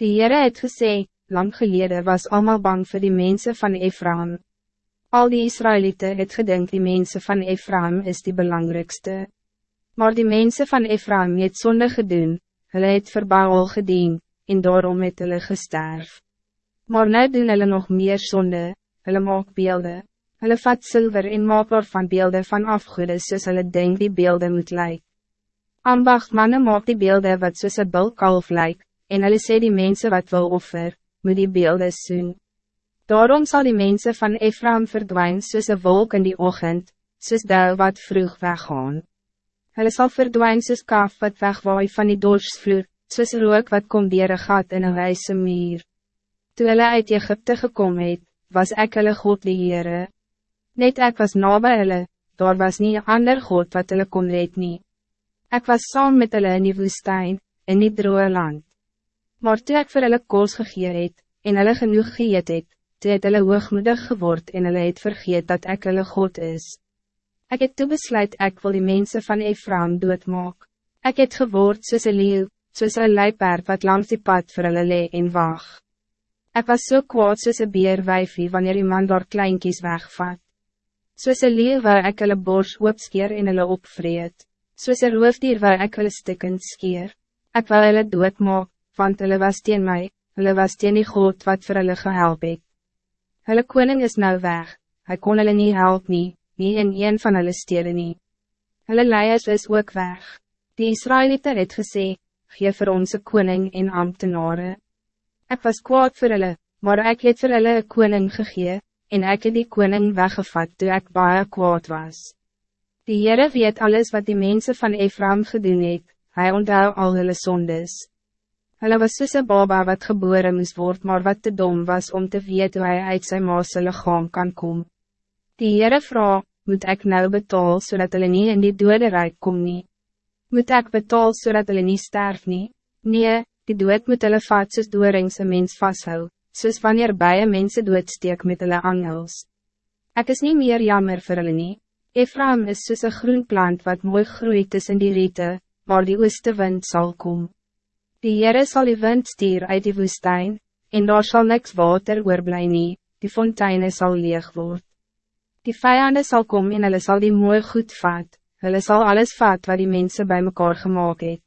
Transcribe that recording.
Die Heere het gesê, lang geleden was allemaal bang voor die mensen van Ephraim. Al die Israëlieten het gedink die mensen van Ephraim is die belangrijkste. Maar die mensen van Ephraim het zonde gedoen, hulle het vir Baal gedien, en daarom het hulle gesterf. Maar nou doen hulle nog meer zonde, hulle maak beelden. Hulle vat zilver en maak van beelden van afgoede soos hulle denk die beelden moet lyk. Ambachtmannen maak die beelden wat soos een bulkalf lyk, en hulle sê die mensen wat wil offer, moet die beelden soen. Daarom zal die mensen van Ephraim verdwijnen soos een wolk in die ochtend, soos dou wat vroeg weggaan. Hulle sal verdwijnen soos kaf wat wegwaai van die dorsvloer, soos rook wat kom dier een gat in een wijze muur. Toe hulle uit Egypte gekom het, was ek hulle God die Heere. Net ek was nabij hulle, daar was een ander God wat hulle kon red nie. Ek was saam met hulle in die woestijn, in die droge land. Maar toe ek vir hulle koos gegeer het, en hulle genoeg geëet het, toe het hulle hoogmoedig geword en hulle het vergeet dat ek hulle God is. Ik het toe besluit ek wil die mensen van Ephraim doodmaak. Ek het geword soos een leeuw, soos een leipaard wat langs die pad vir hulle lee en waag. Ek was so kwaad soos een beerwijfie wanneer iemand daar kleinkies wegvat. Soos een leeuw waar ek hulle bors oopskeer en hulle opvreet. Soos een roofdier waar ek hulle stikkend skeer. Ek wil hulle doodmaak, want hulle was teen mij, hulle was teen die God wat vir hulle gehelp het. Hulle koning is nou weg, hy kon hulle nie help nie, nie in een van hulle stede nie. Hulle leiers is ook weg. Die Israëlieten het gesê, gee vir onze koning en ambtenaren. Ik was kwaad voor hulle, maar ik het vir hulle een koning gegee, en ek het die koning weggevat toe ek baie kwaad was. Die Heere weet alles wat die mensen van Ephraim gedoen het, hy onthou al hulle sondes. Hulle was soos een baba wat geboren moest worden, maar wat te dom was om te weet hoe hij uit zijn maase lichaam kan komen. Die Heere vraag, moet ik nou betaal zodat hulle nie in die dode rijk kom nie? Moet ik betaal zodat hulle nie sterf nie? Nee, die dood moet hulle vat soos doorings een mens vasthou, soos wanneer baie mense doodsteek met hulle angels. Ek is niet meer jammer vir hulle nie. Ephraim is soos een groen plant wat mooi groeit tussen die riete, waar die ooste wind zal komen. Die Heere sal die wind stier uit die woestijn, en daar zal niks water oorblij nie, die fonteine zal leeg word. Die vijanden zal komen en hulle sal die mooi goed vat, hulle sal alles vat wat die mensen bij mekaar gemaakt het.